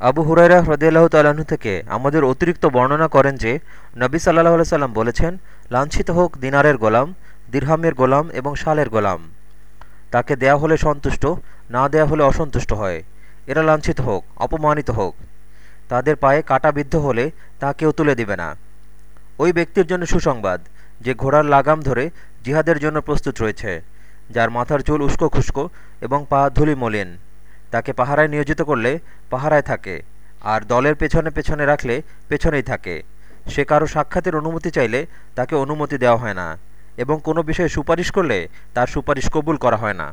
আবু হুরাইরা হ্রদিয়াল্লাহ তাল্লাহ্ন থেকে আমাদের অতিরিক্ত বর্ণনা করেন যে, নবী সাল্লাহ সাল্লাম বলেছেন, লাঞ্ছিত হোক দিনারের গোলাম, দিরহামের গোলাম এবং শালের গোলাম। তাকে দেয়া হলে সন্তুষ্ট, না দেয়া হলে অসন্তুষ্ট হয়। এরা লাঞ্ছিত হোক, অপমানিত হোক। তাদের পায়ে কাটা বিদ্ধ হলে তা কেউ তুলে দিবে না। ওই ব্যক্তির জন্য সুসংবাদ, যে ঘোড়ার লাগাম ধরে জিহাদের জন্য প্রস্তুত রয়েছে, যার মাথার চুল উস্কো খুস্কো এবং পা ধুলি মলিন তাকে পাহারায় নিয়োজিত করলে পাহারায় থাকে, আর দলের পেছনে পেছনে রাখলে পেছনেই থাকে। সে কারও সাক্ষাতের অনুমতি চাইলে তাকে অনুমতি দেওয়া হয় না, এবং কোনো বিষয়ে সুপারিশ করলে তার সুপারিশ কবুল করা হয় না।